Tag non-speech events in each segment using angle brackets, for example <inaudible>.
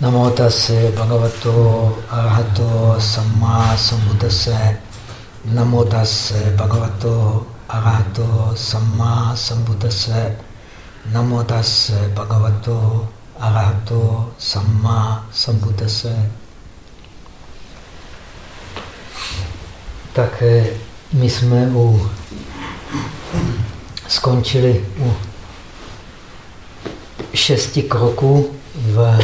Namo tase bhagavato arahato samma sambuddhase. Namo tase bhagavato arahato samma sambuddhase. Namo tase bhagavato arahato samma sambuddhase. Tak eh, my jsme u, skončili u šesti kroků v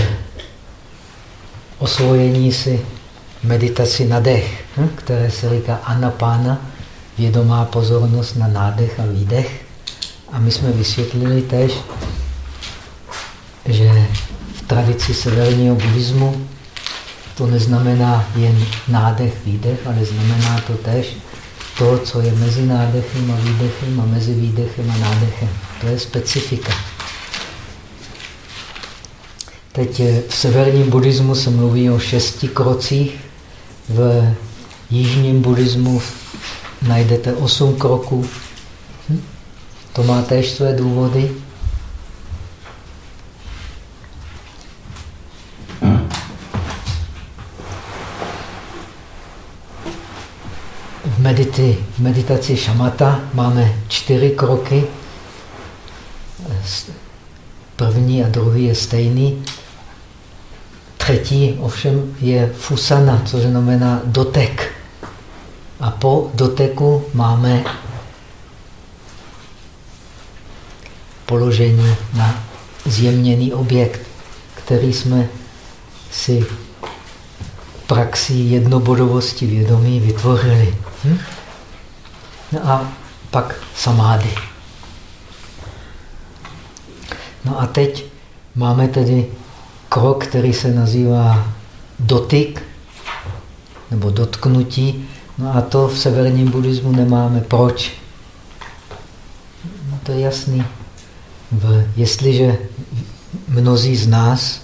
osvojení si meditaci na dech, hm, které se říká anapána, vědomá pozornost na nádech a výdech. A my jsme vysvětlili tež, že v tradici severního buddhismu to neznamená jen nádech, výdech, ale znamená to tež to, co je mezi nádechem a výdechem a mezi výdechem a nádechem. To je specifika. Teď v severním buddhismu se mluví o šesti krocích, v jižním buddhismu najdete osm kroků. Hm? To má též své důvody. V, medity, v meditaci šamata máme čtyři kroky. První a druhý je stejný. Třetí ovšem je fusana, což znamená dotek. A po doteku máme položení na zjemněný objekt, který jsme si praxí jednobodovosti vědomí vytvořili. Hm? No a pak samády. No a teď máme tedy krok, který se nazývá dotyk nebo dotknutí. No a to v severním buddhismu nemáme. Proč? No to je jasný. Jestliže mnozí z nás,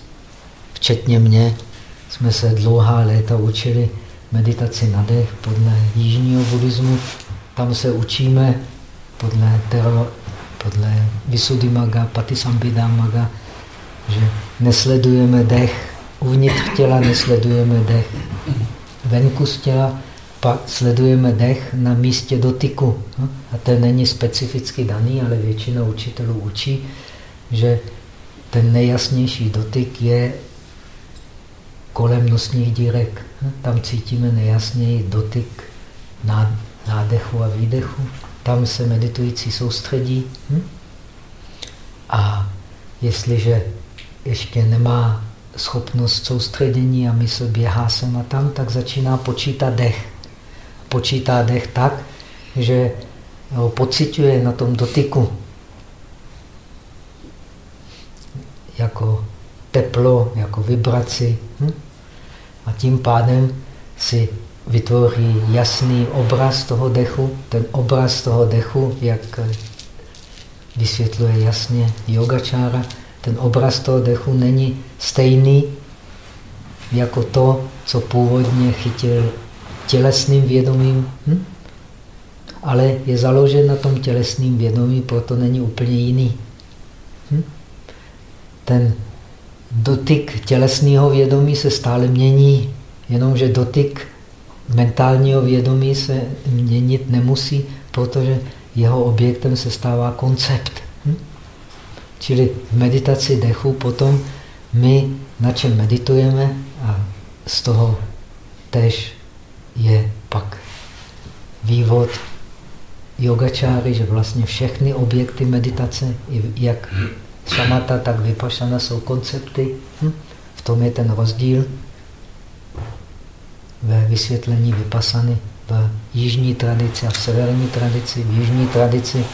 včetně mě, jsme se dlouhá léta učili meditaci na dech podle jižního buddhismu, tam se učíme podle, podle Visuddhimagga, Patisambhidamaga, že nesledujeme dech, uvnitř těla nesledujeme dech, venku z těla pak sledujeme dech na místě dotyku. No, a ten není specificky daný, ale většina učitelů učí, že ten nejjasnější dotyk je kolem nosních dírek. No, tam cítíme nejjasněji dotyk nádechu a výdechu. Tam se meditující soustředí. Hm? A jestliže ještě nemá schopnost soustředění a mysl běhá sem a tam, tak začíná počítat dech. Počítá dech tak, že ho pociťuje na tom dotyku. Jako teplo, jako vibraci. Hm? A tím pádem si vytvoří jasný obraz toho dechu. Ten obraz toho dechu, jak vysvětluje jasně yogačára, ten obraz toho dechu není stejný jako to, co původně chytil tělesným vědomím, hm? ale je založen na tom tělesným vědomí, proto není úplně jiný. Hm? Ten dotyk tělesného vědomí se stále mění, jenomže dotyk mentálního vědomí se měnit nemusí, protože jeho objektem se stává koncept. Čili v meditaci dechu potom my na čem meditujeme a z toho tež je pak vývod yogačáry, že vlastně všechny objekty meditace, jak šamata, tak vypašana, jsou koncepty. Hm? V tom je ten rozdíl ve vysvětlení vypasany v jižní tradici a v severní tradici. V jižní tradici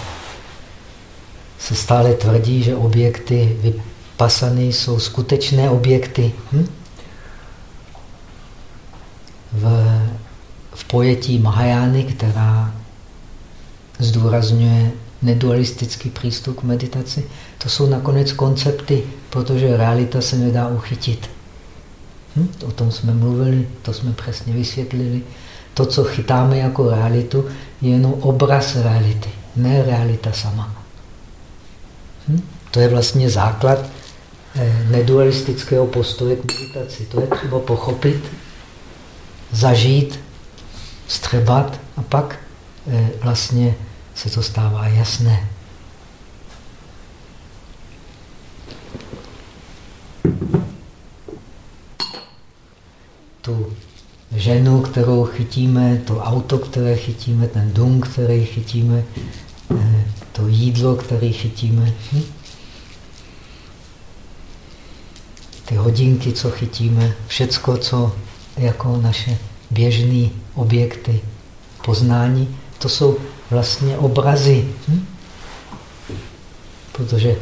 se stále tvrdí, že objekty vypasany jsou skutečné objekty. Hm? V, v pojetí Mahajány, která zdůrazňuje nedualistický přístup k meditaci, to jsou nakonec koncepty, protože realita se nedá uchytit. Hm? O tom jsme mluvili, to jsme přesně vysvětlili. To, co chytáme jako realitu, je jenom obraz reality, ne realita sama. Hm? To je vlastně základ eh, nedualistického postoje k meditaci. To je třeba pochopit, zažít, střebat a pak eh, vlastně se to stává jasné. Tu ženu, kterou chytíme, to auto, které chytíme, ten dům, který chytíme, eh, to jídlo, které chytíme. Hm? Ty hodinky, co chytíme, všecko, co jako naše běžné objekty poznání, to jsou vlastně obrazy. Hm? Protože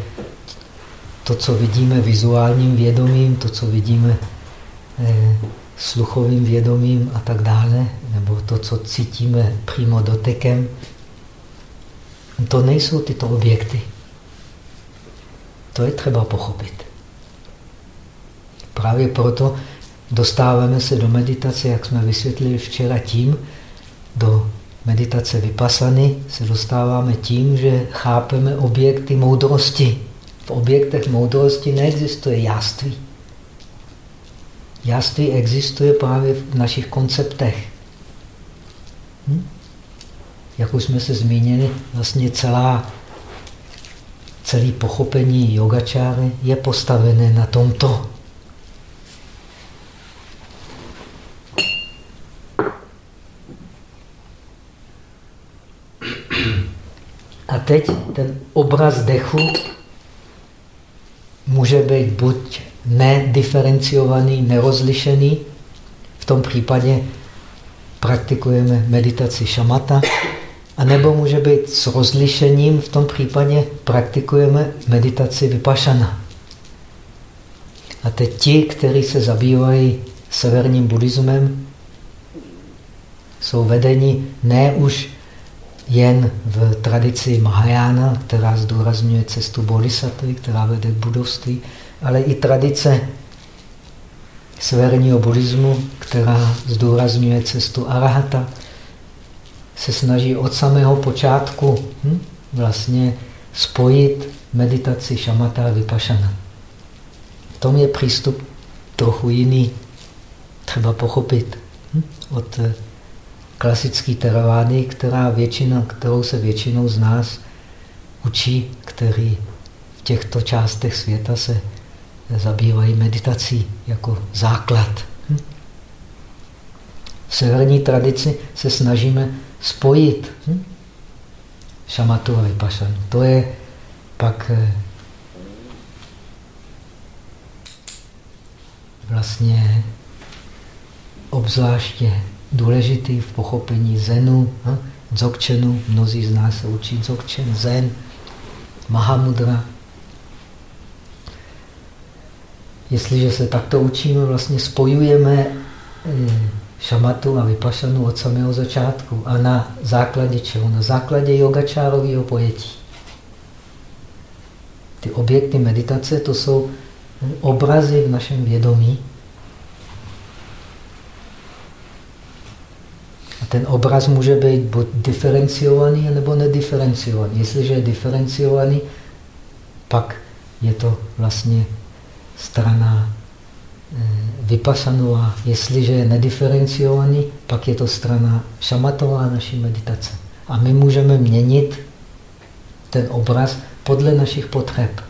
to, co vidíme vizuálním vědomím, to, co vidíme eh, sluchovým vědomím a tak dále, nebo to, co cítíme přímo dotekem, to nejsou tyto objekty. To je třeba pochopit. Právě proto dostáváme se do meditace, jak jsme vysvětlili včera, tím, do meditace vypasany se dostáváme tím, že chápeme objekty moudrosti. V objektech moudrosti neexistuje jáství. Jáství existuje právě v našich konceptech. Hm? Jak už jsme se zmínili, vlastně celá, celé pochopení yogačáry je postavené na tomto. A teď ten obraz dechu může být buď nediferenciovaný, nerozlišený, v tom případě praktikujeme meditaci šamata, a nebo může být s rozlišením, v tom případě praktikujeme meditaci vypašana. A teď ti, kteří se zabývají severním buddhismem, jsou vedeni ne už jen v tradici Mahajana, která zdůrazňuje cestu bodhisattva, která vede k budovství, ale i tradice severního buddhismu, která zdůrazňuje cestu arahata, se snaží od samého počátku hm, vlastně spojit meditaci šamata a vypašana. V tom je přístup trochu jiný, třeba pochopit hm, od klasické teravády, která většina, kterou se většinou z nás učí, který v těchto částech světa se zabývají meditací jako základ. Hm? V severní tradici se snažíme spojit hm? šamatu a vypašanu. To je pak eh, vlastně obzvláště důležitý v pochopení zenu, hm? dzogčenu. Mnozí z nás se učí dzogčen, zen, mahamudra. Jestliže se takto učíme, vlastně spojujeme eh, šamatu a vypašanu od samého začátku. A na základě čeho? Na základě yogačárového pojetí. Ty objekty meditace, to jsou obrazy v našem vědomí, A ten obraz může být buď diferenciovaný, nebo nediferenciovaný. Jestliže je diferenciovaný, pak je to vlastně strana eh, vypasanová. Jestliže je nediferenciovaný, pak je to strana šamatová naší meditace. A my můžeme měnit ten obraz podle našich potřeb.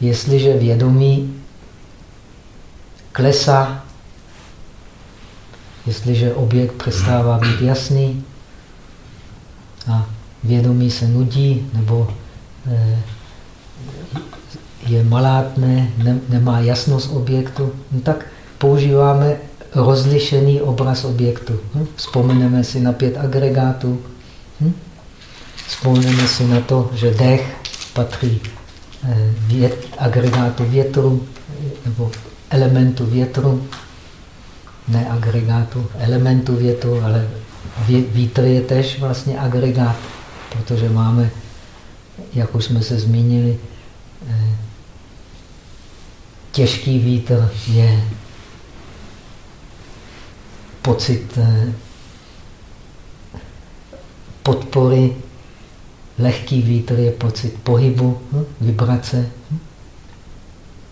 Jestliže vědomí klesá Jestliže objekt přestává být jasný a vědomí se nudí nebo eh, je malátné, ne, nemá jasnost objektu, no tak používáme rozlišený obraz objektu. Hm? Vzpomeneme si na pět agregátů. Hm? Vzpomeneme si na to, že dech patří eh, vět, agregátu větru nebo elementu větru ne agregátu, elementu větu, ale vítr je tež vlastně agregát, protože máme, jak už jsme se zmínili, eh, těžký vítr je pocit eh, podpory, lehký vítr je pocit pohybu, hm, vibrace.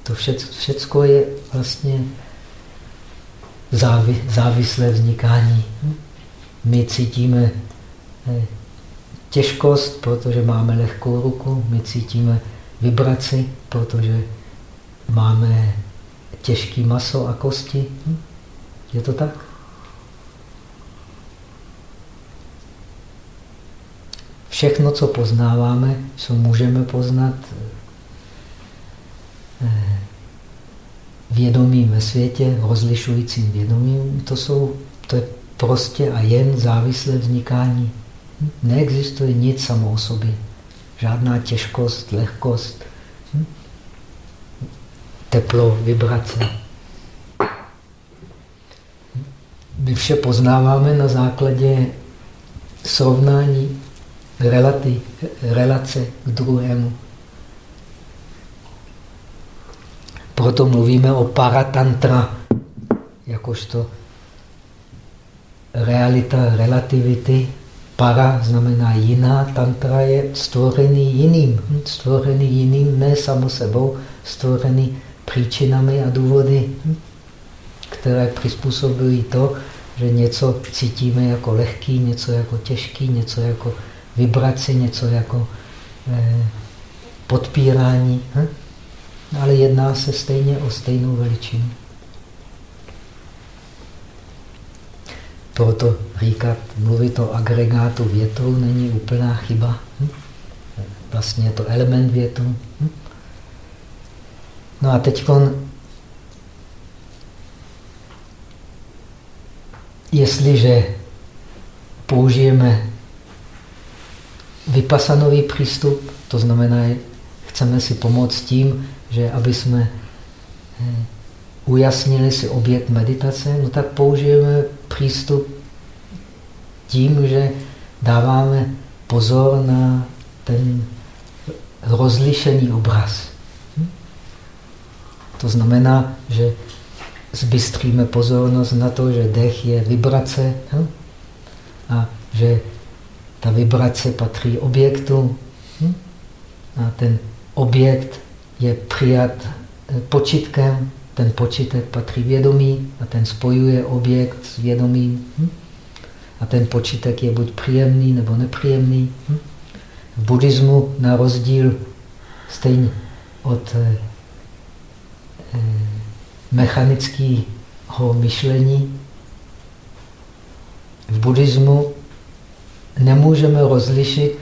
To všecko je vlastně závi, závislé vznikání. My cítíme eh, těžkost, protože máme lehkou ruku, my cítíme vibraci, protože máme těžký maso a kosti. Je to tak? Všechno, co poznáváme, co můžeme poznat eh, vědomím ve světě, rozlišujícím vědomím, to, jsou, to je prostě a jen závislé vznikání. Neexistuje nic samo o sobě. Žádná těžkost, lehkost, teplo, vibrace. My vše poznáváme na základě srovnání relaty, relace k druhému. Proto mluvíme o paratantra, jakožto realita relativity. Para znamená jiná, tantra je stvořený jiným. Hm, stvořený jiným, ne samo sebou, stvořený příčinami a důvody, hm, které přizpůsobují to, že něco cítíme jako lehký, něco jako těžký, něco jako vibraci, něco jako eh, podpírání. Hm? Ale jedná se stejně o stejnou veličinu. Proto říkat, mluvit o agregátu větru není úplná chyba. Hm? Vlastně je to element větru. Hm? No a teď, jestliže použijeme vypasanový přístup, to znamená, chceme si pomoct tím, že aby jsme eh, ujasnili si objekt meditace, no tak použijeme přístup tím, že dáváme pozor na ten rozlišený obraz. To znamená, že zbystříme pozornost na to, že dech je vibrace hm? a že ta vibrace patří objektu hm? a ten objekt je přijat eh, počitkem, ten počítek patří vědomí a ten spojuje objekt s vědomím. Hm? A ten počítek je buď příjemný nebo nepříjemný. Hm? V buddhismu na rozdíl stejně od eh, mechanického myšlení v buddhismu nemůžeme rozlišit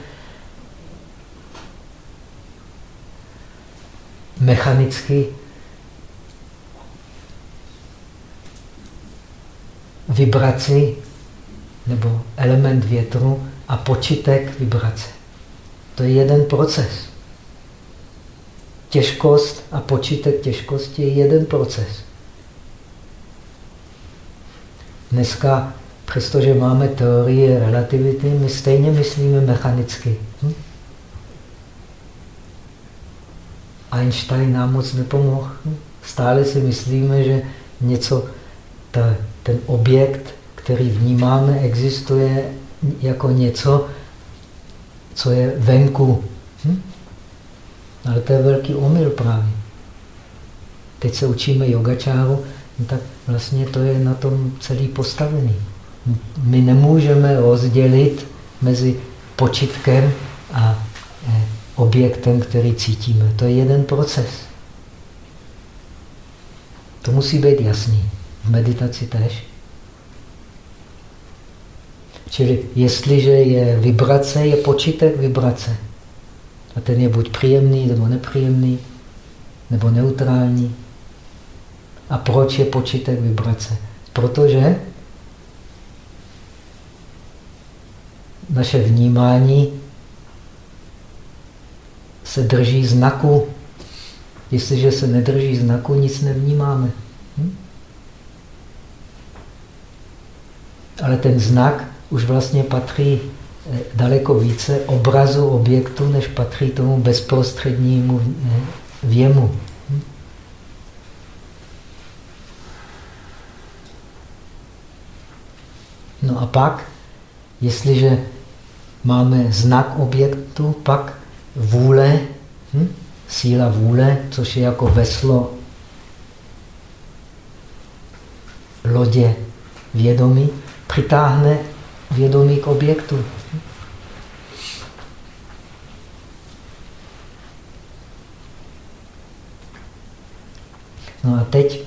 mechanicky vibraci nebo element větru a počítek vibrace. To je jeden proces. Těžkost a počítek těžkosti je jeden proces. Dneska přestože máme teorie relativity, my stejně myslíme mechanicky. Hm? Einstein nám moc nepomohl. Hm? Stále si myslíme, že něco, ta, ten objekt, který vnímáme, existuje jako něco, co je venku. Ale to je velký omyl právě. Teď se učíme yogačáru, no tak vlastně to je na tom celý postavený my nemůžeme rozdělit mezi počitkem a eh, objektem, který cítíme. To je jeden proces. To musí být jasný. V meditaci tež. Čili jestliže je vibrace, je počítek vibrace. A ten je buď příjemný, nebo nepříjemný, nebo neutrální. A proč je počítek vibrace? Protože naše vnímání se drží znaku. Jestliže se nedrží znaku, nic nevnímáme. Hm? Ale ten znak už vlastně patří daleko více obrazu objektu, než patří tomu bezprostřednímu věmu. No a pak, jestliže máme znak objektu, pak vůle hm, síla vůle, což je jako veslo lodě vědomí, přitáhne vědomí k objektu. No a teď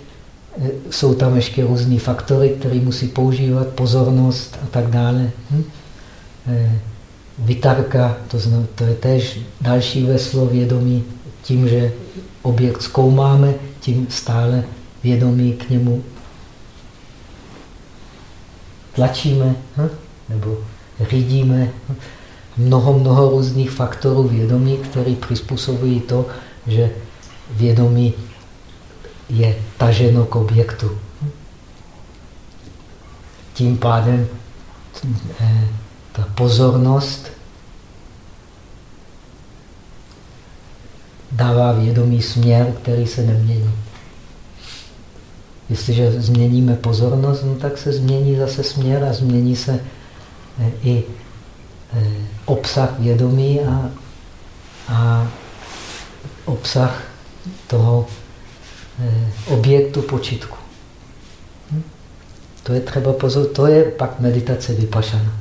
eh, jsou tam ještě různé faktory, které musí používat, pozornost a tak dále. Hm? Eh, Vytarka, to, zna, to je tež další veslo vědomí. Tím, že objekt zkoumáme, tím stále vědomí k němu tlačíme hm? nebo řídíme. Hm? Mnoho, mnoho různých faktorů vědomí, které přizpůsobují to, že vědomí je taženo k objektu. Tím pádem eh, ta pozornost dává vědomý směr, který se nemění. Jestliže změníme pozornost, no tak se změní zase směr a změní se eh, i eh, obsah vědomí a, a obsah toho objektu počitku. Hm? To je třeba pozor, to je pak meditace vypašana.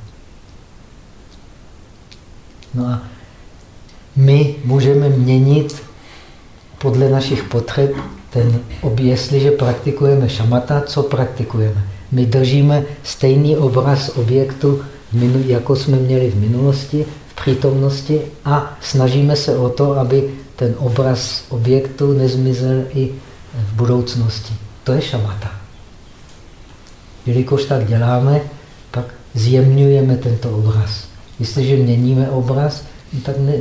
No a my můžeme měnit podle našich potřeb ten objekt, jestliže praktikujeme šamata, co praktikujeme? My držíme stejný obraz objektu, jako jsme měli v minulosti, v přítomnosti a snažíme se o to, aby ten obraz objektu nezmizel i v budoucnosti. To je šamata. Jelikož tak děláme, pak zjemňujeme tento obraz. Jestliže měníme obraz, tak ne,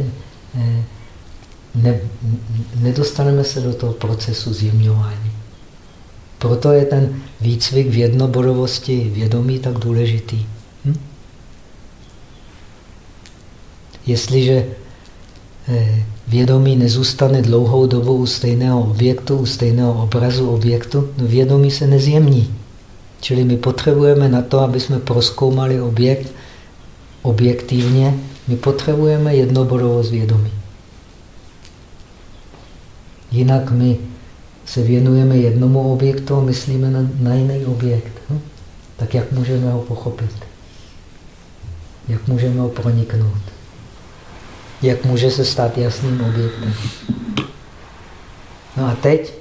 ne, nedostaneme se do toho procesu zjemňování. Proto je ten výcvik v jednobodovosti vědomí tak důležitý. Hm? Jestliže vědomí nezůstane dlouhou dobu u stejného objektu, u stejného obrazu objektu, no vědomí se nezjemní. Čili my potřebujeme na to, aby jsme proskoumali objekt objektivně, my potřebujeme jednobodovost vědomí. Jinak my se věnujeme jednomu objektu a myslíme na, na jiný objekt. Hm? Tak jak můžeme ho pochopit? Jak můžeme ho proniknout? Jak může se stát jasným objektem? No a teď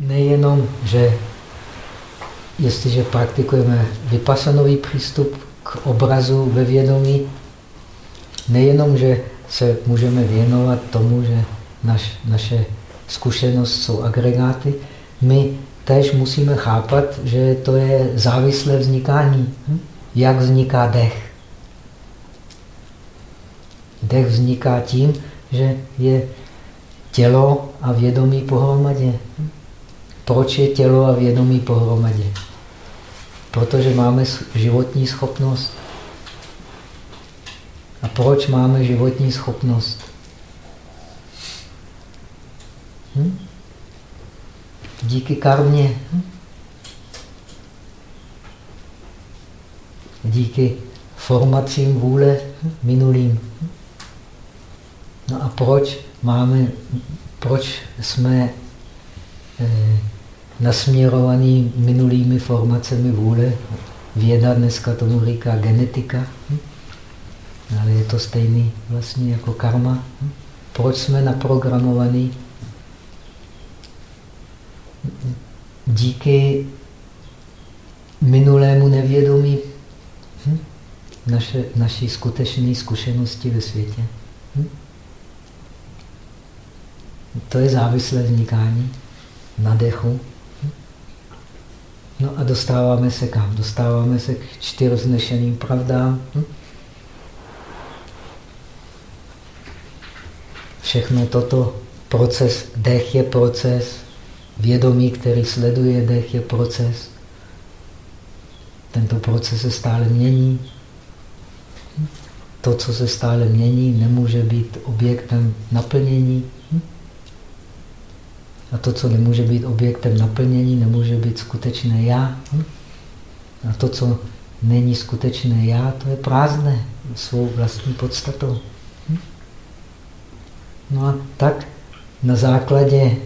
nejenom, že jestliže praktikujeme vypasanový přístup k obrazu ve vědomí, nejenom, že se můžeme věnovat tomu, že naš, naše zkušenost jsou agregáty, my tež musíme chápat, že to je závislé vznikání. Hm? Jak vzniká dech? Dech vzniká tím, že je tělo a vědomí pohromadě. Hm? Proč je tělo a vědomí pohromadě? Protože máme životní schopnost. A proč máme životní schopnost? Hm? Díky karmě. Díky formacím vůle minulým. No a proč máme, proč jsme eh, nasměrovaný minulými formacemi vůle? Věda dneska tomu říká genetika. Ale je to stejný vlastně jako karma. Proč jsme naprogramovaní? Díky minulému nevědomí hm? naše, naší skutečné zkušenosti ve světě. Hm? To je závislé vznikání na dechu. Hm? No a dostáváme se kam? Dostáváme se k čtyřznešeným pravdám. Hm? Všechno toto, proces, dech je proces, vědomí, který sleduje dech, je proces. Tento proces se stále mění. To, co se stále mění, nemůže být objektem naplnění. A to, co nemůže být objektem naplnění, nemůže být skutečné já. A to, co není skutečné já, to je prázdné. svou vlastní podstatou. No a tak na základě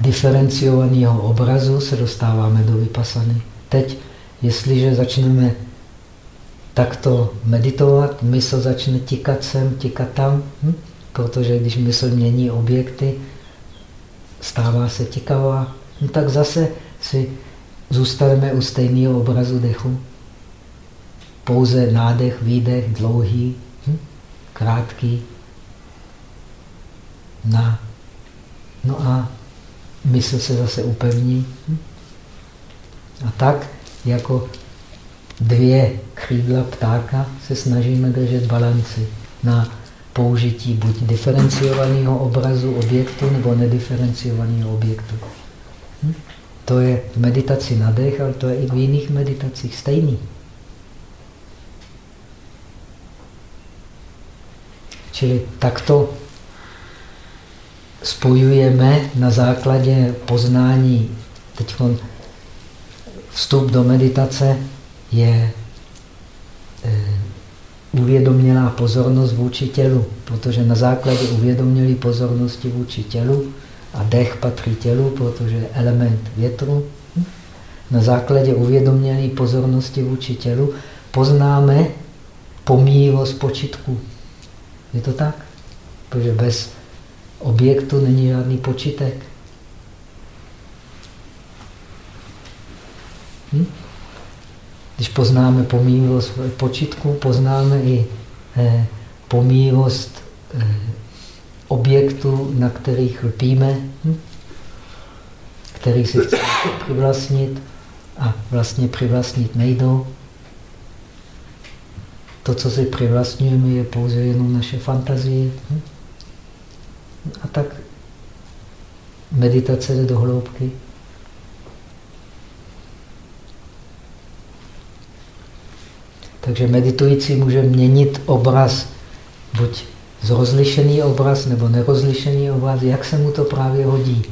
diferenciovaného obrazu se dostáváme do vypasany. Teď, jestliže začneme takto meditovat, mysl začne tikat sem, tikat tam, hm? protože když mysl mění objekty, stává se tikavá, no tak zase si zůstaneme u stejného obrazu dechu. Pouze nádech, výdech, dlouhý, hm? krátký. Na. No a mysl se zase upevní. A tak, jako dvě křídla ptáka, se snažíme držet balanci na použití buď diferenciovaného obrazu objektu nebo nediferenciovaného objektu. Hm? To je v meditaci na dech, ale to je i v jiných meditacích stejný. Čili takto spojujeme na základě poznání. Teď vstup do meditace je eh, uvědomělá pozornost vůči tělu, protože na základě uvědomělé pozornosti vůči tělu a dech patří tělu, protože je element větru, na základě uvědomělé pozornosti vůči tělu poznáme pomíjivost počitku. Je to tak? Protože bez objektu není žádný počitek. Hm? Když poznáme pomíjivost počitku, poznáme i eh, pomíjivost eh, objektů, na kterých lpíme, hm? který si chceme přivlastnit a vlastně přivlastnit nejdou. To, co si přivlastňujeme, je pouze jenom naše fantazie. Hm? A tak meditace jde do hloubky. Takže meditující může měnit obraz, buď zrozlišený obraz nebo nerozlišený obraz, jak se mu to právě hodí.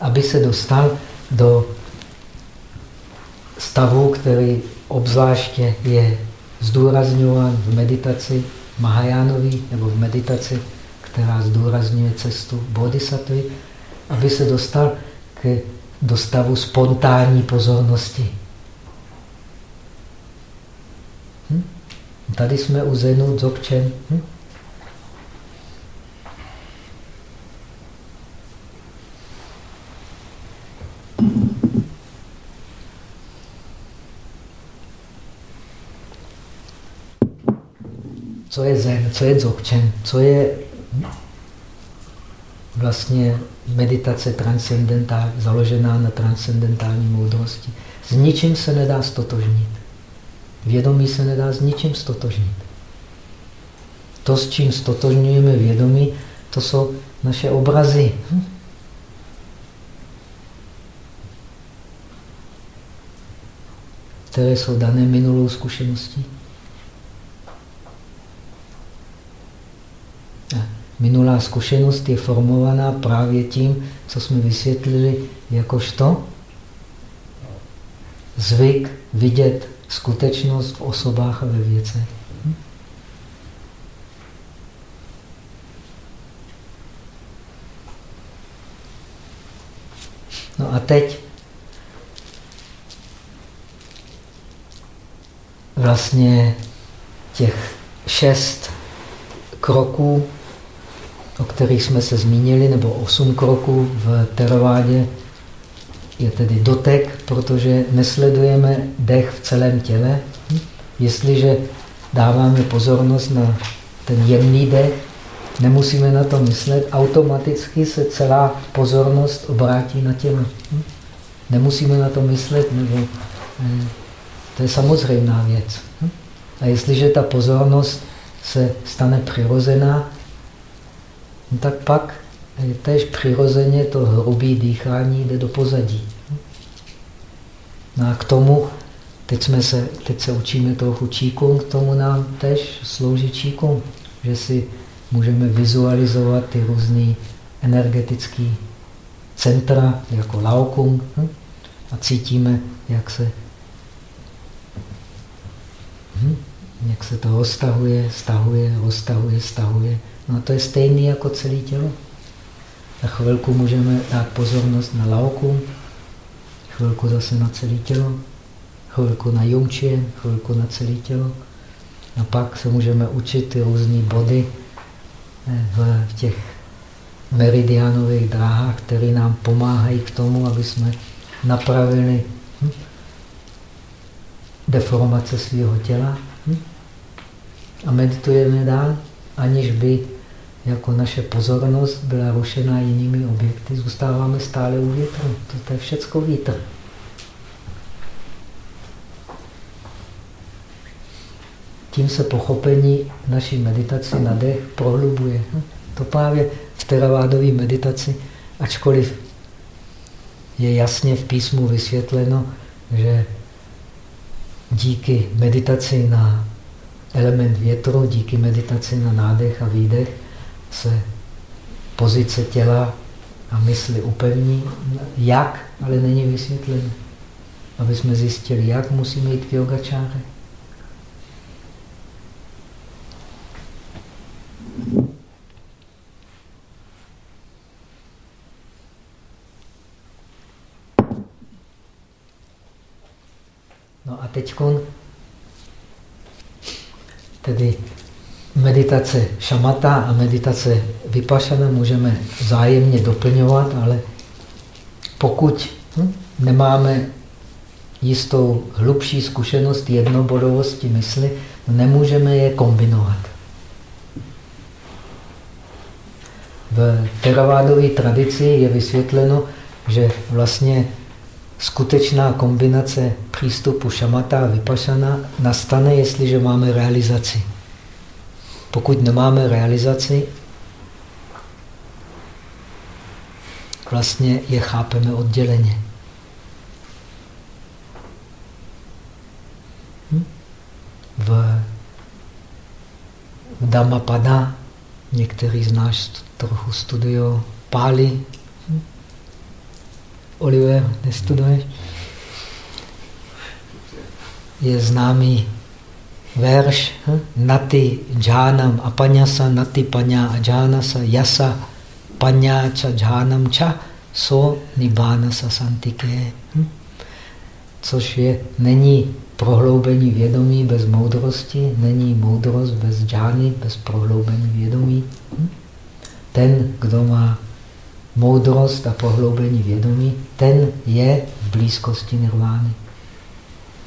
Aby se dostal do stavu, který obzvláště je zdůrazňován v meditaci Mahajánový nebo v meditaci, která zdůrazňuje cestu bodhisattvy, aby se dostal k, do stavu spontánní pozornosti. Hm? Tady jsme u Zenu Dzogchen. Hm? Co je zen, co je dzogchen, co je vlastně meditace transcendentální, založená na transcendentální moudrosti. S ničím se nedá stotožnit. Vědomí se nedá s ničím stotožnit. To, s čím stotožňujeme vědomí, to jsou naše obrazy. Hm? které jsou dané minulou zkušeností. Minulá zkušenost je formovaná právě tím, co jsme vysvětlili jakožto zvyk vidět skutečnost v osobách a ve věcech. No a teď vlastně těch šest kroků, o kterých jsme se zmínili, nebo osm kroků v teravádě, je tedy dotek, protože nesledujeme dech v celém těle. Jestliže dáváme pozornost na ten jemný dech, nemusíme na to myslet, automaticky se celá pozornost obrátí na tělo. Nemusíme na to myslet, nebo eh, to je samozřejmá věc. A jestliže ta pozornost se stane přirozená, no tak pak tež přirozeně to hrubé dýchání jde do pozadí. No a k tomu, teď, jsme se, teď se učíme trochu číkům, k tomu nám tež slouží číkům, že si můžeme vizualizovat ty různé energetické centra, jako laokung, hm? a cítíme, jak se Jak se to roztahuje, stahuje, roztahuje, stahuje. No to je stejný jako celé tělo. Na chvilku můžeme dát pozornost na lauku, chvilku zase na celé tělo, chvilku na jumčie, chvilku na celé tělo. A pak se můžeme učit ty různé body eh, v těch meridianových dráhách, které nám pomáhají k tomu, aby jsme napravili hm, deformace svého těla hm, a meditujeme dál, aniž by jako naše pozornost byla rušena jinými objekty, zůstáváme stále u větru. To, je všecko vítr. Tím se pochopení naší meditaci na dech prohlubuje. To právě v teravádové meditaci, ačkoliv je jasně v písmu vysvětleno, že díky meditaci na element větru, díky meditaci na nádech a výdech se pozice těla a mysli upevní. Jak, ale není vysvětleno. Aby jsme zjistili, jak musíme jít k yogačáře. No a teď tedy meditace šamata a meditace vypašana můžeme zájemně doplňovat, ale pokud hm, nemáme jistou hlubší zkušenost jednobodovosti mysli, nemůžeme je kombinovat. V teravádové tradici je vysvětleno, že vlastně skutečná kombinace přístupu šamata a vypašana nastane, jestliže máme realizaci. Pokud nemáme realizaci, vlastně je chápeme odděleně. Hm? V, v Dhammapada, některý z nás trochu studují Pali. Hm? Oliver, nestuduješ? Je známý verš hm? Nati džánam apanyasa nati panya ajánasa yasa panya cha džánam cha so nibánasa santike. Hm? Což je, není prohloubení vědomí bez moudrosti, není moudrost bez džány, bez prohloubení vědomí. Hm? Ten, kdo má moudrost a prohloubení vědomí, ten je v blízkosti nirvány.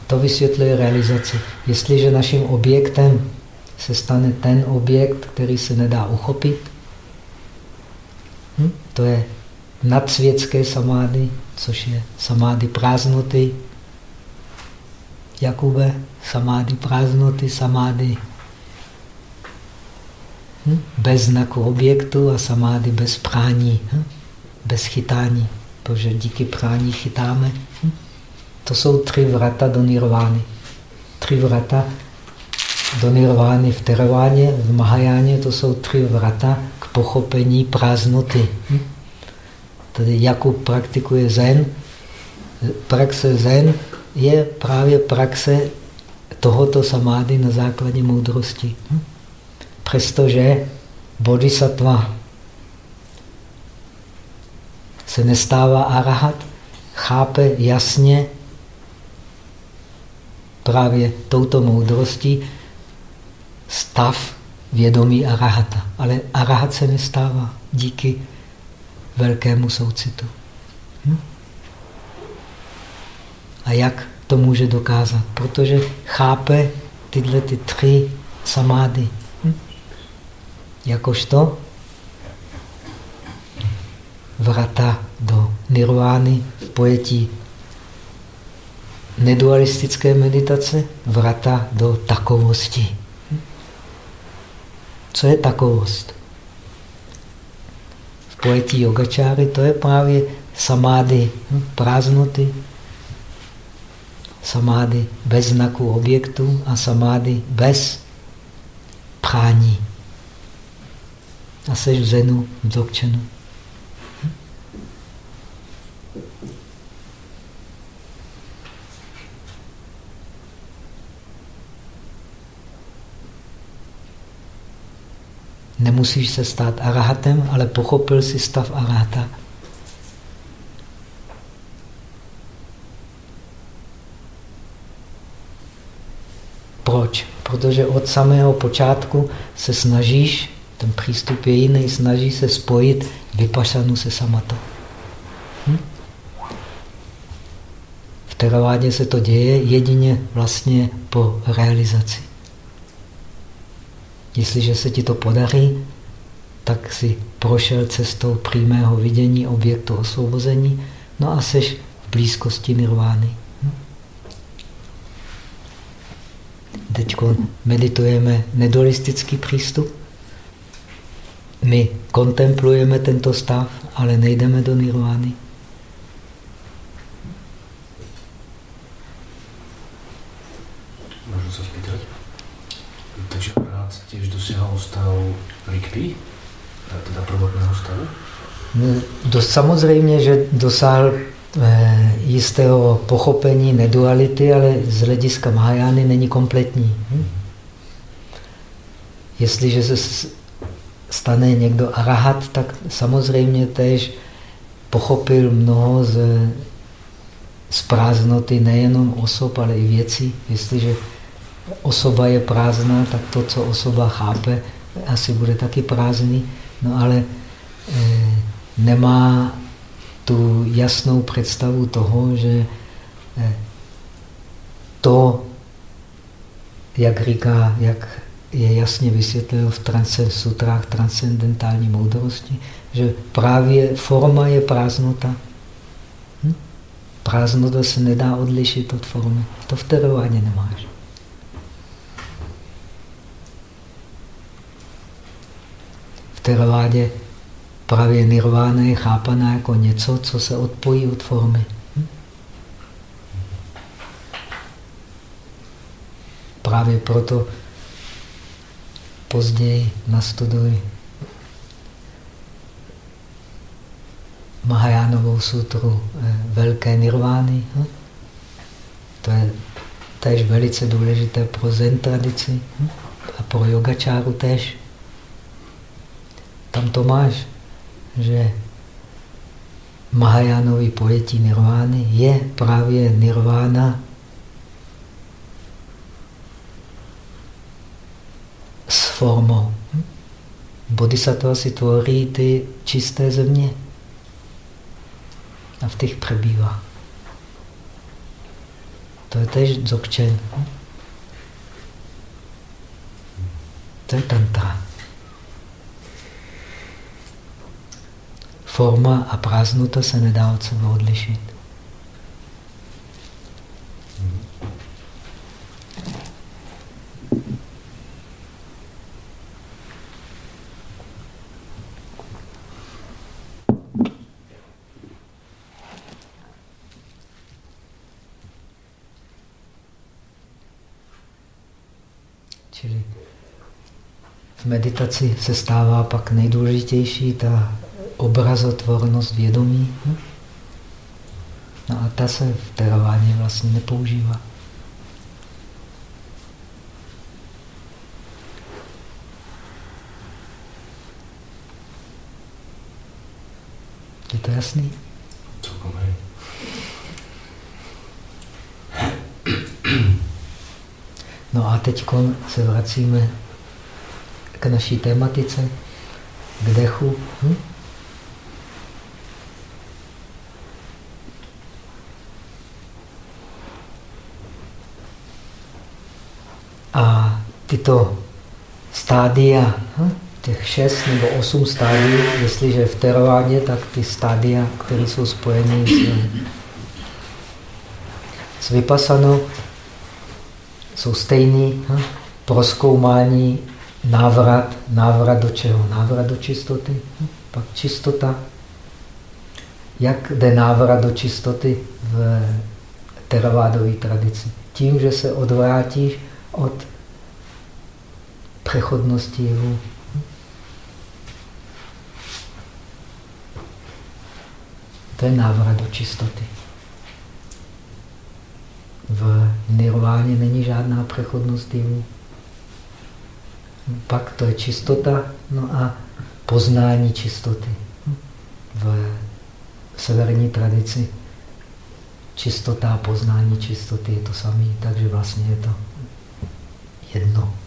To vysvětluje realizaci. Jestliže naším objektem se stane ten objekt, který se nedá uchopit, hm? to je nadsvětské samády, což je samády prázdnoty. Jakube, samády prázdnoty, samády hm? bez znaku objektu a samády bez prání, hm? bez chytání, protože díky prání chytáme. Hm? To jsou tři vrata do nirvány. Tři vrata do nirvány v Teraváně, v Mahajáně, to jsou tři vrata k pochopení prázdnoty. Hm? Tedy Jakub praktikuje zen. Praxe zen je právě praxe tohoto samády na základě moudrosti. Hm? Přestože bodhisattva se nestává arahat, chápe jasně právě touto moudrostí stav vědomí arahata. Ale arahat se nestává díky velkému soucitu. Hm? A jak to může dokázat? Protože chápe tyhle ty tři samády. Hm? Jakožto vrata do nirvány v pojetí nedualistické meditace vrata do takovosti. Co je takovost? V pojetí yogačáry to je právě samády hm, prázdnoty, samády bez znaku objektu a samády bez prání. A seš v zenu, v dokčenu. Nemusíš se stát arahatem, ale pochopil si stav arahata. Proč? Protože od samého počátku se snažíš, ten přístup je jiný, snaží se spojit vypašanu se samatou. Hm? V teravádě se to děje jedině vlastně po realizaci. Jestliže se ti to podarí, tak si prošel cestou přímého vidění objektu osvobození, no a seš v blízkosti nirvány. Teď meditujeme nedualistický přístup. My kontemplujeme tento stav, ale nejdeme do nirvány. Můžu se spýtat? Takže rád těž dosiahol stavu rikty, teda prvotného stavu? No, dost samozřejmě, že dosáhl Eh, jistého pochopení neduality, ale z hlediska Mahajány není kompletní. Hm? Jestliže se stane někdo arahat, tak samozřejmě tež pochopil mnoho z, z prázdnoty nejenom osob, ale i věcí. Jestliže osoba je prázdná, tak to, co osoba chápe, asi bude taky prázdný. No ale e, nemá tu jasnou představu toho, že eh, to, jak říká, jak je jasně vysvětleno v transcend, sutrách transcendentální moudrosti, že právě forma je prázdnota. Hm? Prázdnota se nedá odlišit od formy. To v terování nemáš. V teravádě Právě nirvána je chápaná jako něco, co se odpojí od formy. Hm? Právě proto později nastuduji Mahajánovou sutru eh, Velké nirvány. Hm? To je též velice důležité pro zen tradici hm? a pro yogačáru též. Tam to máš že Mahajánový pojetí nirvány je právě nirvána s formou. Bodhisattva si tvoří ty čisté země a v těch přebývá. To je tež dzogčen. To je tantra. Forma a prázdnota se nedá od sebe odlišit. Meditaci se stává pak nejdůležitější ta obrazotvornost vědomí. Hm? No a ta se v terování vlastně nepoužívá. Je to jasný? No a teď se vracíme k naší tématice, k dechu. Hm? A tyto stádia, hm, těch šest nebo osm stádií, jestliže v terovádě, tak ty stádia, které jsou spojeny s, s vypasanou, jsou stejný. Hm, proskoumání, návrat, návrat do čeho? Návrat do čistoty. Hm, pak čistota. Jak jde návrat do čistoty v teravádové tradici? Tím, že se odvrátíš od přechodnosti jevu. To je návrat do čistoty. V nirváně není žádná přechodnost jevu. Pak to je čistota, no a poznání čistoty. V severní tradici čistota a poznání čistoty je to samé, takže vlastně je to jedno.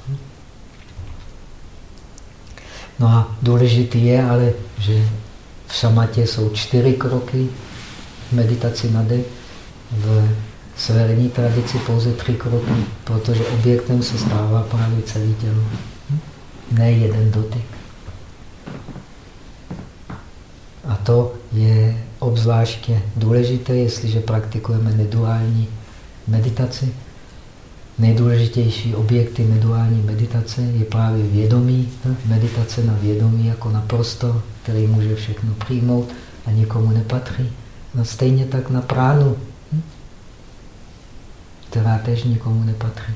No a důležitý je ale, že v samatě jsou čtyři kroky v meditaci na dech, v severní tradici pouze tři kroky, protože objektem se stává právě celé tělo. Ne jeden dotyk. A to je obzvláště důležité, jestliže praktikujeme neduální meditaci. Nejdůležitější objekty neduální meditace je právě vědomí, meditace na vědomí jako na prostor, který může všechno přijmout a nikomu nepatří. No stejně tak na pránu, která tež nikomu nepatří.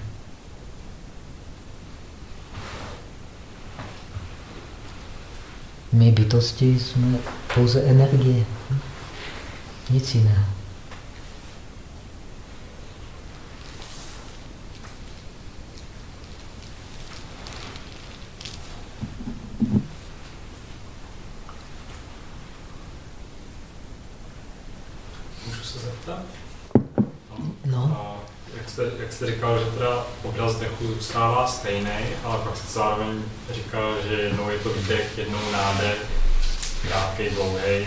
My bytosti jsme pouze energie. Nic jiného. Můžu se zeptat? No. jak, jste, říkal, že teda obraz dechu zůstává stejný, ale pak jste zároveň říkal, že jednou je to výdech, jednou nádech, krátký, dlouhý.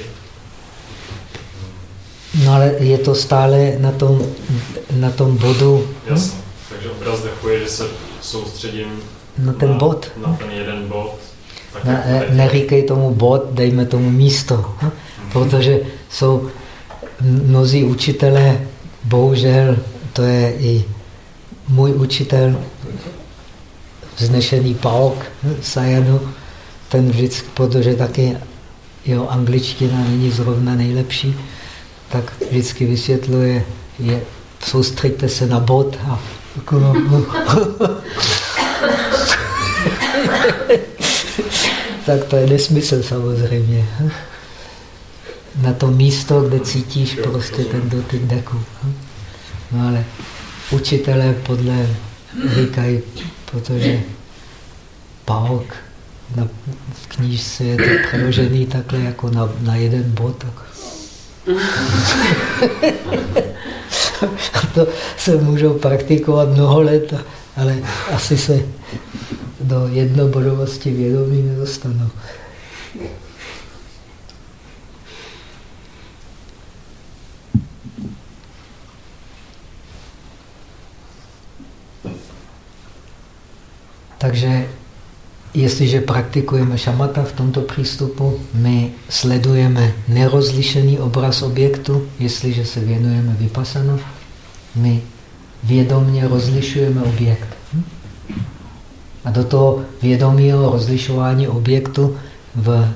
No ale je to stále na tom, na tom bodu. Jasně. Takže obraz dechu je, že se soustředím na ten na, bod. Na ten jeden bod. Tak ne, teď. neříkej tomu bod, dejme tomu místo. hm? Protože jsou mnozí učitelé, bohužel, to je i můj učitel, vznešený Paok Sayanu, ten vždycky, protože taky jeho angličtina není zrovna nejlepší, tak vždycky vysvětluje, je, soustřeďte se na bod a <laughs> tak to je nesmysl samozřejmě. Na to místo, kde cítíš prostě ten dotyk deku. No ale učitelé podle říkají, protože Paok na, v knížce je to přeložený takhle jako na, na jeden bod. Tak. <laughs> To se můžou praktikovat mnoho let, ale asi se do jednobodovosti vědomí nedostanou. Takže jestliže praktikujeme šamata v tomto přístupu, my sledujeme nerozlišený obraz objektu, jestliže se věnujeme vypasanu, my vědomně rozlišujeme objekt. A do toho vědomího rozlišování objektu v,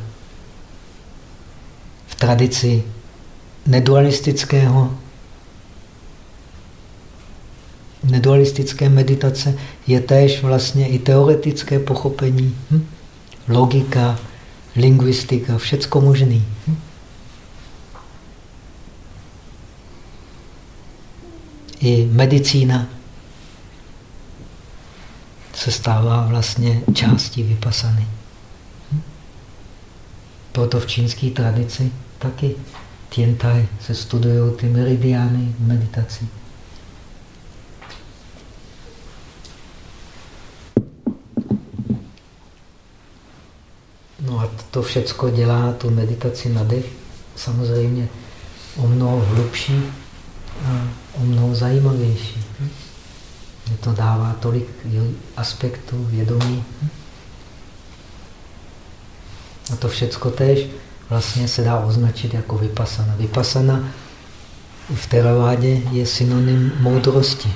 v tradici nedualistického nedualistické meditace je též vlastně i teoretické pochopení, hm? logika, lingvistika, všecko možný. Hm? I medicína se stává vlastně částí vypasany. Hm? Proto v čínské tradici taky tientai se studují ty meridiány v No a to všecko dělá tu meditaci na dech samozřejmě o mnoho hlubší a o mnoho zajímavější. Že to dává tolik aspektů vědomí. A to všecko tež vlastně se dá označit jako vypasana. Vypasana v teravádě je synonym moudrosti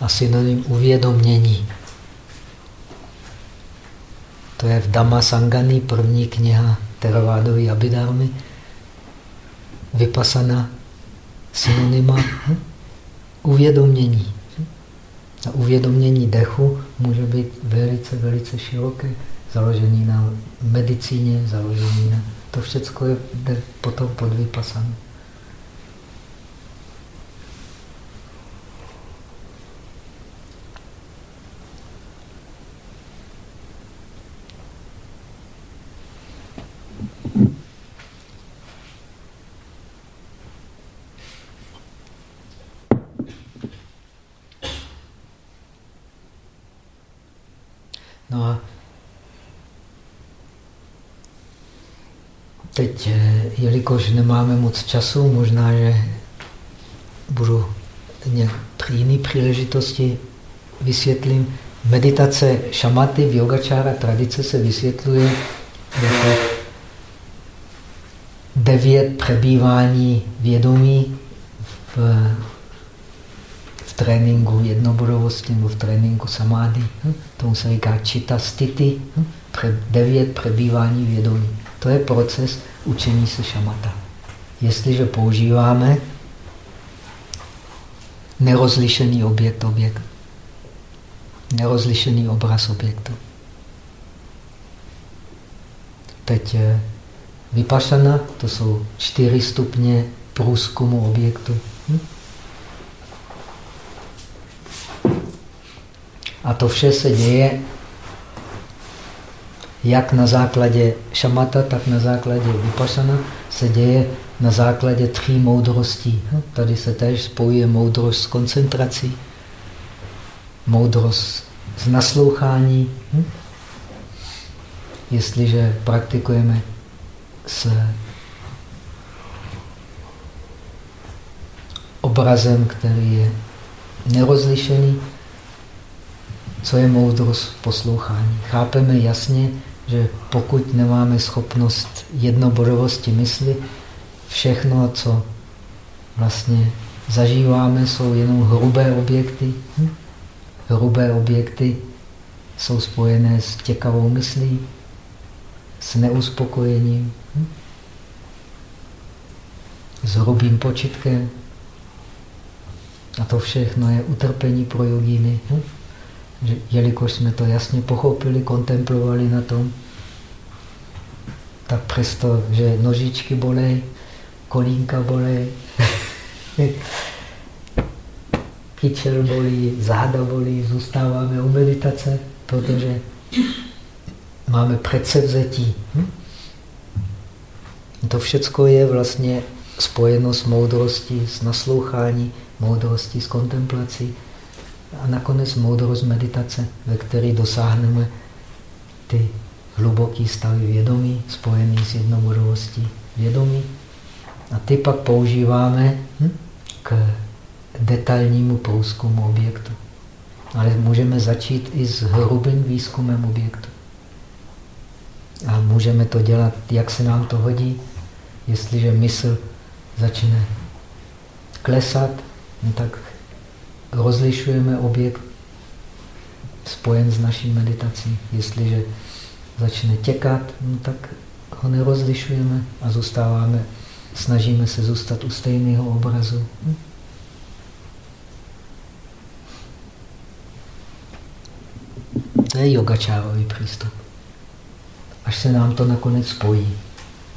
a synonym uvědomění. To je v Dhamma Sangani, první kniha Theravádové Abhidharmy. Vypasana synonyma uvědomění. A uvědomění dechu může být velice, velice široké, založený na medicíně, založený na... To všechno je potom pod vypasanou. No a teď, eh, jelikož nemáme moc času, možná, že budu při jiné příležitosti vysvětlím. Meditace šamaty v yogačára tradice se vysvětluje jako devět přebývání vědomí v, v tréninku jednobodovosti nebo v tréninku samády. Hm? Tomu se říká čita stity, hm? devět přebývání vědomí. To je proces učení se šamata. Jestliže používáme nerozlišený objekt objekt, nerozlišený obraz objektu. Teď eh, vypašana, to jsou čtyři stupně průzkumu objektu. Hm? A to vše se děje jak na základě šamata, tak na základě vypašana se děje na základě tří moudrostí. Hm? Tady se též spojuje moudrost s koncentrací, moudrost z naslouchání. Hm? Jestliže praktikujeme s obrazem, který je nerozlišený, co je moudrost poslouchání. Chápeme jasně, že pokud nemáme schopnost jednobodovosti mysli, všechno, co vlastně zažíváme, jsou jenom hrubé objekty. Hm? Hrubé objekty jsou spojené s těkavou myslí, s neuspokojením, hm? s hrubým počitkem. A to všechno je utrpení pro jogíny. Hm? Jelikož jsme to jasně pochopili, kontemplovali na tom, tak přesto, že nožičky bolej, kolínka bolej, <laughs> kyčel bolí, záda bolí, zůstáváme u meditace, protože máme předsevzetí. Hm? To všechno je vlastně spojeno s moudrostí, s naslouchání, moudrostí, s kontemplací a nakonec moudrost meditace, ve které dosáhneme ty hluboké stavy vědomí, spojený s jednomodovostí vědomí. A ty pak používáme hm, k detailnímu průzkumu objektu. Ale můžeme začít i s hrubým výzkumem objektu. A můžeme to dělat, jak se nám to hodí. Jestliže mysl začne klesat, no tak rozlišujeme objekt spojen s naší meditací. Jestliže začne těkat, no tak ho nerozlišujeme a zůstáváme, snažíme se zůstat u stejného obrazu. To je yogačárový přístup. Až se nám to nakonec spojí.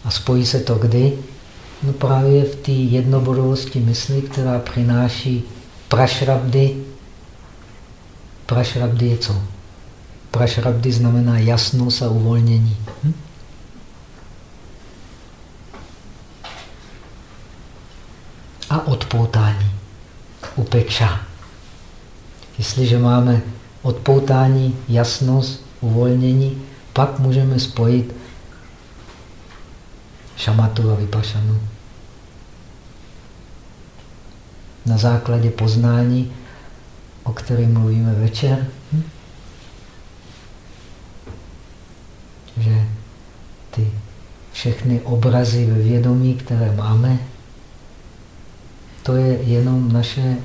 A spojí se to kdy? No právě v té jednobodovosti mysli, která přináší prašrabdy. Prašrabdy je co? Prašrabdy znamená jasnost a uvolnění. Hm? A odpoutání. Upekša. Jestliže máme odpoutání, jasnost, uvolnění, pak můžeme spojit šamatu a vypašanu. Na základě poznání, o kterém mluvíme večer, že ty všechny obrazy ve vědomí, které máme, to je jenom naše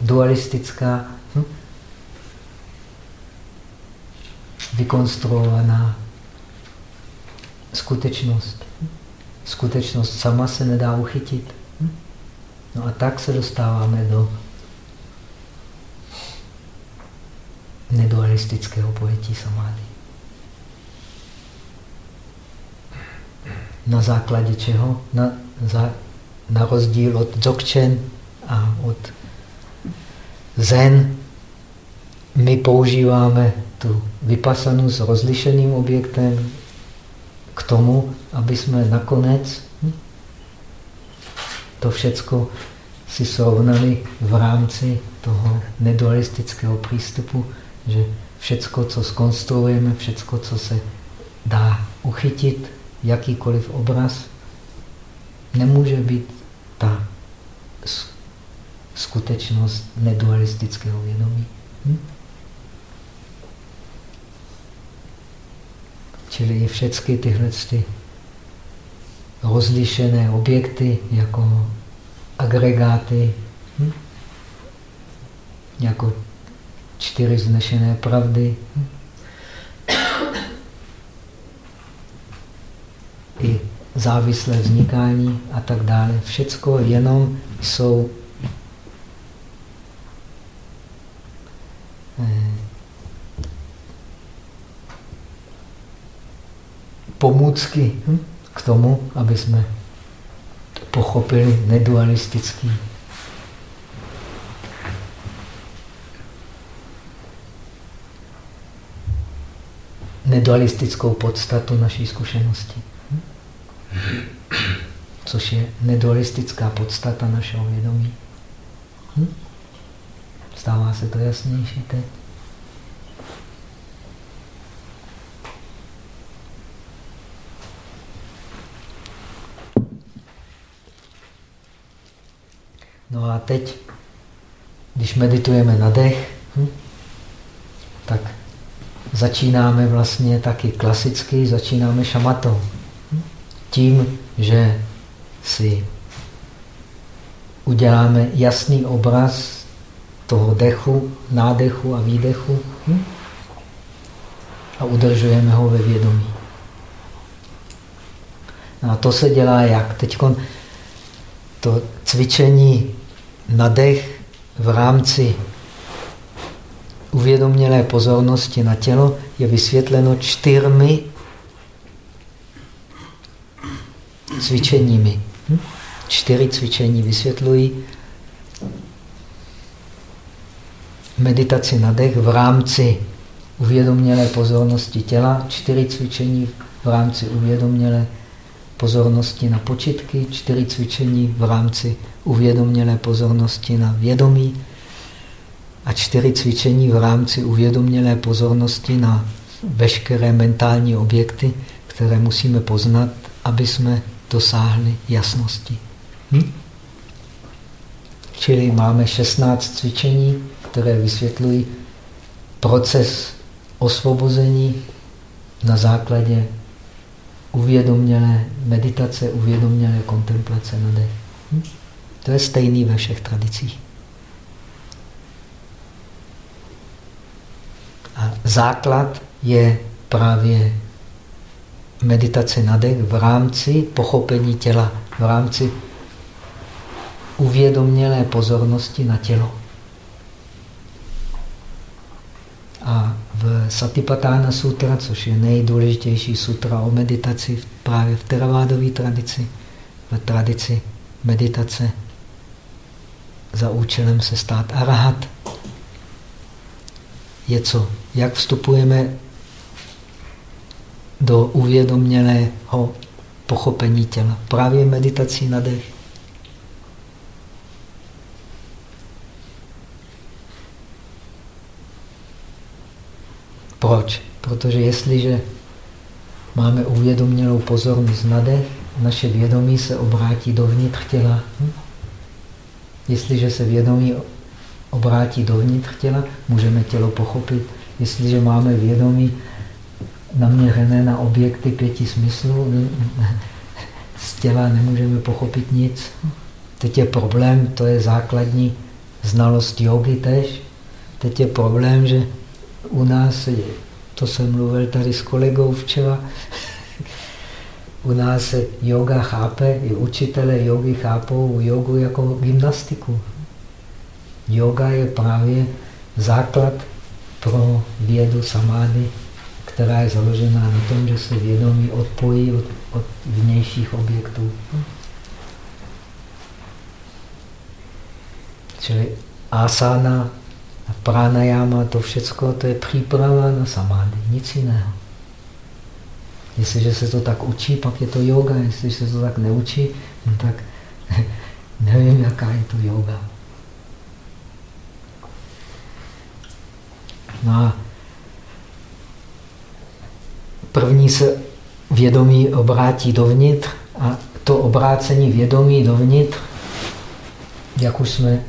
dualistická hm? vykonstruovaná skutečnost. Skutečnost sama se nedá uchytit. No a tak se dostáváme do nedualistického pojetí samády. Na základě čeho? Na, za, na rozdíl od dzogchen a od zen, my používáme tu vypasanu s rozlišeným objektem k tomu, aby jsme nakonec to všecko si srovnali v rámci toho nedualistického přístupu, že všecko, co skonstruujeme, všecko, co se dá uchytit, jakýkoliv obraz, nemůže být ta skutečnost nedualistického vědomí. Hm? Čili i všechny tyhle ty rozlišené objekty jako agregáty, hm? jako čtyři znešené pravdy. Hm? I závislé vznikání a tak dále. Všecko jenom jsou eh, pomůcky hm, k tomu, aby jsme pochopili nedualistický nedualistickou podstatu naší zkušenosti. Což je nedualistická podstata našeho vědomí. Hm? Stává se to jasnější teď? No a teď, když meditujeme na dech, hm, tak začínáme vlastně taky klasicky, začínáme šamatou. Tím, že si uděláme jasný obraz toho dechu, nádechu a výdechu hm? a udržujeme ho ve vědomí. No a to se dělá jak? Teď to cvičení na dech v rámci uvědomělé pozornosti na tělo je vysvětleno čtyřmi cvičeními. Hm? Čtyři cvičení vysvětlují meditaci na dech v rámci uvědomělé pozornosti těla, čtyři cvičení v rámci uvědomělé pozornosti na počitky, čtyři cvičení v rámci uvědomělé pozornosti na vědomí a čtyři cvičení v rámci uvědomělé pozornosti na veškeré mentální objekty, které musíme poznat, aby jsme dosáhli jasnosti. Hm? Čili máme 16 cvičení, které vysvětlují proces osvobození na základě uvědomělé meditace, uvědomělé kontemplace na dech. Hm? To je stejný ve všech tradicích. A základ je právě meditace na dech v rámci pochopení těla, v rámci uvědomělé pozornosti na tělo. A v Satipatthana sutra, což je nejdůležitější sutra o meditaci právě v teravádové tradici, v tradici meditace za účelem se stát arahat, je co? Jak vstupujeme do uvědomělého pochopení těla? Právě meditací na dech. Proč? Protože jestliže máme uvědomělou pozornost na dech, naše vědomí se obrátí dovnitř těla. Hm? Jestliže se vědomí obrátí dovnitř těla, můžeme tělo pochopit. Jestliže máme vědomí naměřené na objekty pěti smyslů, <laughs> z těla nemůžeme pochopit nic. Teď je problém, to je základní znalost jogy tež. Teď je problém, že u nás, to jsem mluvil tady s kolegou včera, <laughs> u nás se yoga chápe, i učitelé jogy chápou jogu jako gymnastiku. Yoga je právě základ pro vědu samády, která je založená na tom, že se vědomí odpojí od, od vnějších objektů. Čili asana, pranayama, to všechno, to je příprava na samády, nic jiného. Jestliže se to tak učí, pak je to yoga. Jestliže se to tak neučí, no tak <laughs> nevím, jaká je to yoga. No a první se vědomí obrátí dovnitř a to obrácení vědomí dovnitř, jak už jsme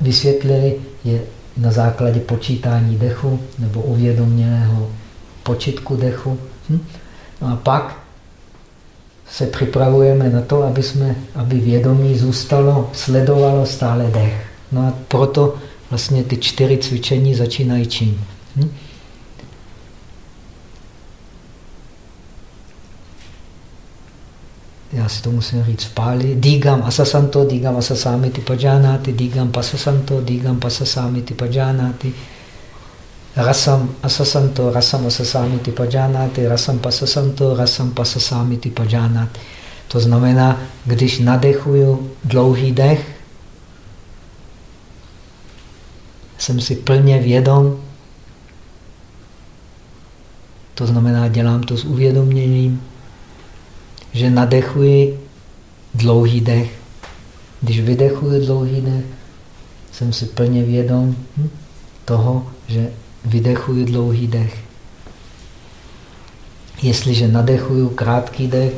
vysvětlili, je na základě počítání dechu nebo uvědoměného počitku dechu. Hm? A pak se připravujeme na to, aby, jsme, aby vědomí zůstalo, sledovalo stále dech. No a proto vlastně ty čtyři cvičení začínají čím? Hm? já si to musím říct v páli, dígam asasanto, dígam asasamiti pajanati, dígam pasasanto, dígam pasasamiti pajanati, rasam asasanto, rasam asasamiti pajanati, rasam pasasanto, rasam pasasamiti pajanati. To znamená, když nadechuju dlouhý dech, jsem si plně vědom, to znamená, dělám to s uvědoměním, že nadechuji dlouhý dech. Když vydechuji dlouhý dech, jsem si plně vědom hm, toho, že vydechuji dlouhý dech. Jestliže nadechuju krátký dech,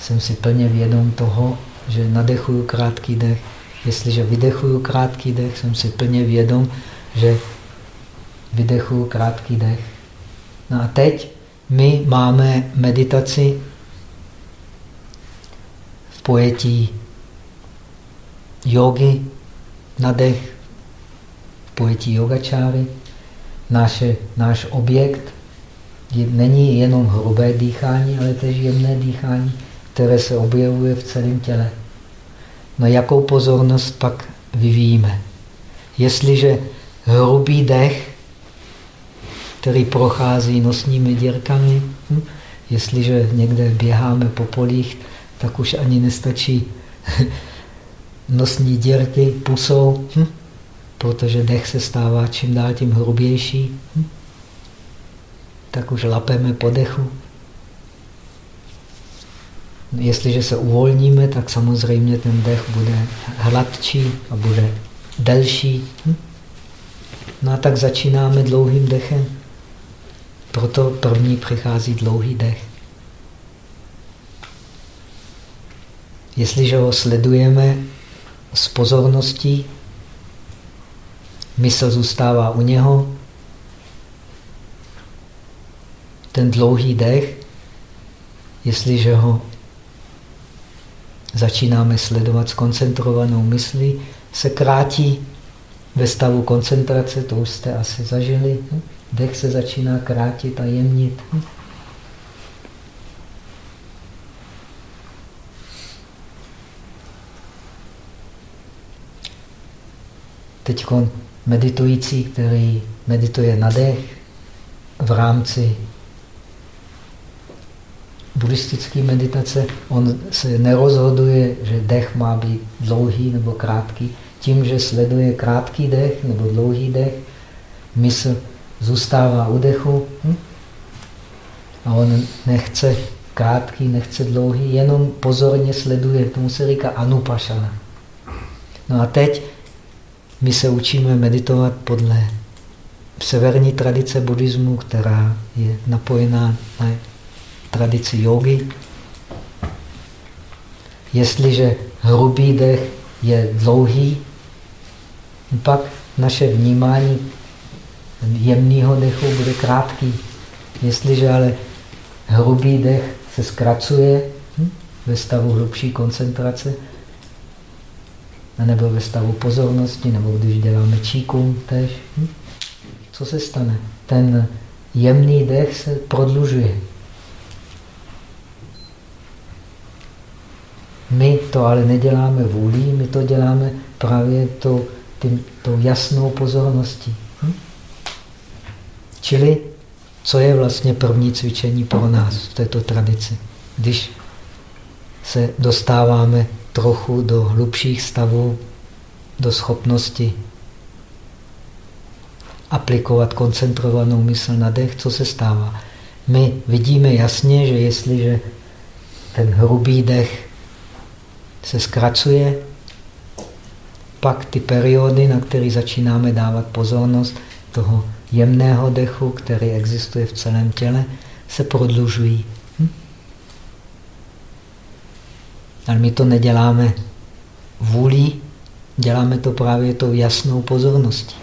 jsem si plně vědom toho, že nadechuju krátký dech. Jestliže vydechuju krátký dech, jsem si plně vědom, že vydechuju krátký dech. No a teď my máme meditaci v pojetí jogy na dech, v pojetí yogačáry. Naše, náš objekt je, není jenom hrubé dýchání, ale tež jemné dýchání, které se objevuje v celém těle. No jakou pozornost pak vyvíjíme? Jestliže hrubý dech který prochází nosními dírkami. Hm? Jestliže někde běháme po polích, tak už ani nestačí <laughs> nosní dírky pusou, hm? protože dech se stává čím dál tím hrubější. Hm? Tak už lapeme po dechu. Jestliže se uvolníme, tak samozřejmě ten dech bude hladčí a bude delší. Hm? No a tak začínáme dlouhým dechem. Proto první přichází dlouhý dech. Jestliže ho sledujeme s pozorností, mysl zůstává u něho, ten dlouhý dech, jestliže ho začínáme sledovat koncentrovanou myslí, se krátí ve stavu koncentrace, to už jste asi zažili. Dech se začíná krátit a jemnit. Teď meditující, který medituje na dech v rámci buddhistické meditace, on se nerozhoduje, že dech má být dlouhý nebo krátký. Tím, že sleduje krátký dech nebo dlouhý dech, mysl zůstává u dechu hm? a on nechce krátký, nechce dlouhý, jenom pozorně sleduje. Tomu se říká anupašana. No a teď my se učíme meditovat podle severní tradice buddhismu, která je napojená na tradici jogy. Jestliže hrubý dech je dlouhý, pak naše vnímání jemného dechu bude krátký. Jestliže ale hrubý dech se zkracuje hm, ve stavu hlubší koncentrace, nebo ve stavu pozornosti, nebo když děláme číkům tež, hm, co se stane? Ten jemný dech se prodlužuje. My to ale neděláme vůlí, my to děláme právě tou, tím, tou jasnou pozorností. Čili, co je vlastně první cvičení pro nás v této tradici? Když se dostáváme trochu do hlubších stavů, do schopnosti aplikovat koncentrovanou mysl na dech, co se stává? My vidíme jasně, že jestliže ten hrubý dech se zkracuje, pak ty periody, na které začínáme dávat pozornost, toho jemného dechu, který existuje v celém těle, se prodlužují. Hm? Ale my to neděláme vůlí, děláme to právě tou jasnou pozorností.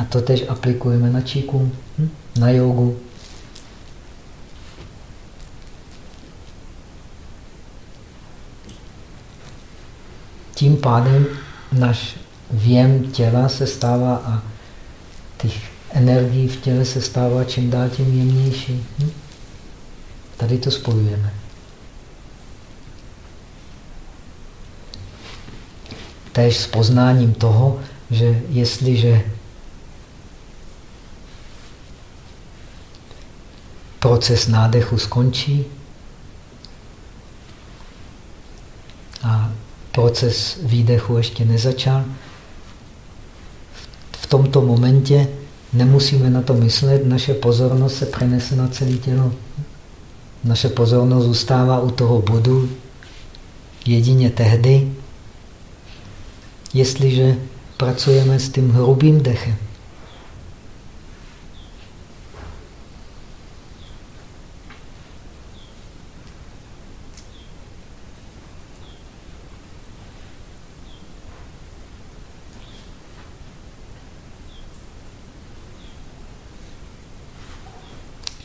A to tež aplikujeme na číku, hm? na jogu. Tím pádem náš věm těla se stává a těch energií v těle se stává čím dál tím jemnější. Hm? Tady to spojujeme. Tež s poznáním toho, že jestliže proces nádechu skončí a proces výdechu ještě nezačal, v tomto momentě nemusíme na to myslet, naše pozornost se přenese na celé tělo. Naše pozornost zůstává u toho bodu jedině tehdy, jestliže pracujeme s tím hrubým dechem.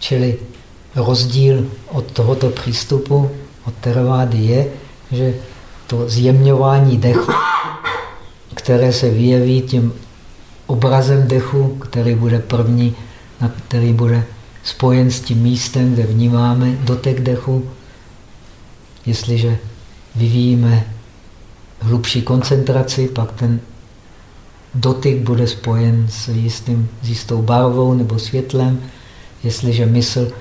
Čili rozdíl od tohoto přístupu, od teravády je, že to zjemňování dechu, které se vyjeví tím obrazem dechu, který bude první, na který bude spojen s tím místem, kde vnímáme dotek dechu. Jestliže vyvíjíme hlubší koncentraci, pak ten dotyk bude spojen s, jistým, s jistou barvou nebo světlem. Jestliže mysl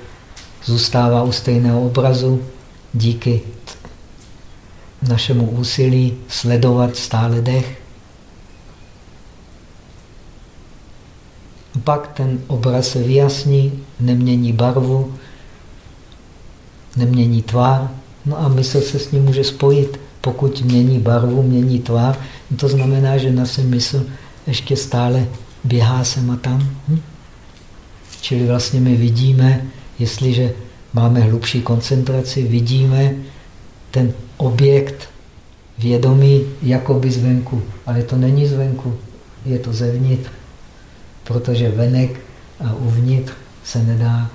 zůstává u stejného obrazu, díky našemu úsilí sledovat stále dech, pak ten obraz se vyjasní, nemění barvu, nemění tvar, no a mysl se s ním může spojit. Pokud mění barvu, mění tvar, to znamená, že naše mysl ještě stále běhá sem a tam. Hm? Čili vlastně my vidíme, jestliže máme hlubší koncentraci, vidíme ten objekt vědomí jakoby zvenku. Ale to není zvenku, je to zevnitř. Protože venek a uvnitř se nedá,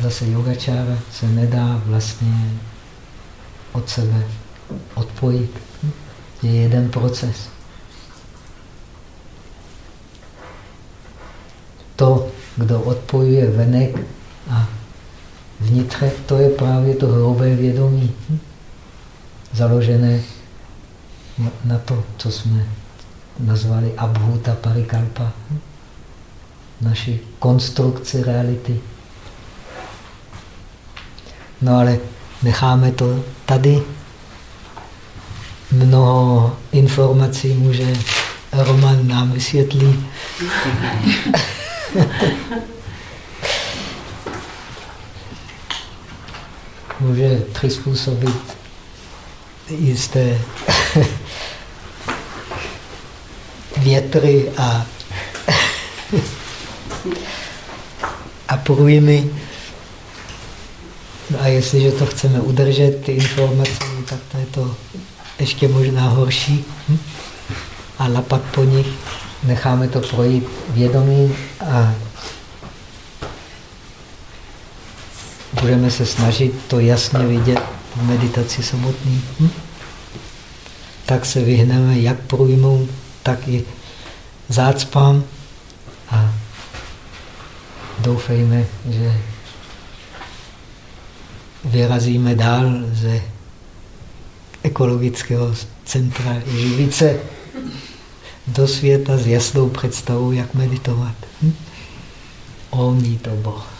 zase yogačára se nedá vlastně od sebe odpojit. Je jeden proces. To, kdo odpojuje venek a vnitře, to je právě to hrubé vědomí. Založené na to, co jsme nazvali abhuta parikalpa. Naši konstrukci reality. No ale necháme to tady. Mnoho informací může Roman nám vysvětlí. <laughs> <laughs> může přizpůsobit jisté <laughs> větry a, <laughs> a průjmy. No a jestliže to chceme udržet, ty informace, tak to je to ještě možná horší. Hm? A lapat po nich necháme to projít vědomí a budeme se snažit to jasně vidět v meditaci samotný. Hm? Tak se vyhneme jak průjmům, tak i zácpám a doufejme, že vyrazíme dál ze ekologického centra Živice do světa s jasnou představou, jak meditovat. Hm? Omí to Boh.